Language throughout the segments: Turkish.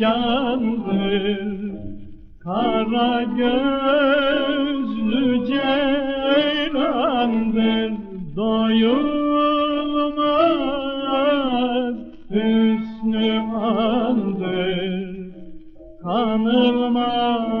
candır. Kara gözlü ceylandır Doyulmaz hüsnü andır. Kanılmaz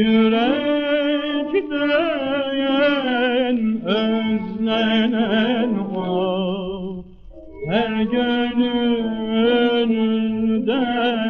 Yürekte özlenen o Her gönülde o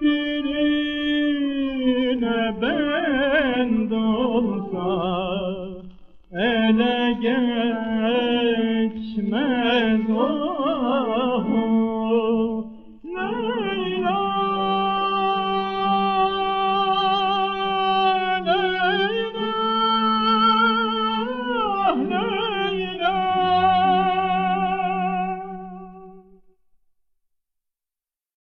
be.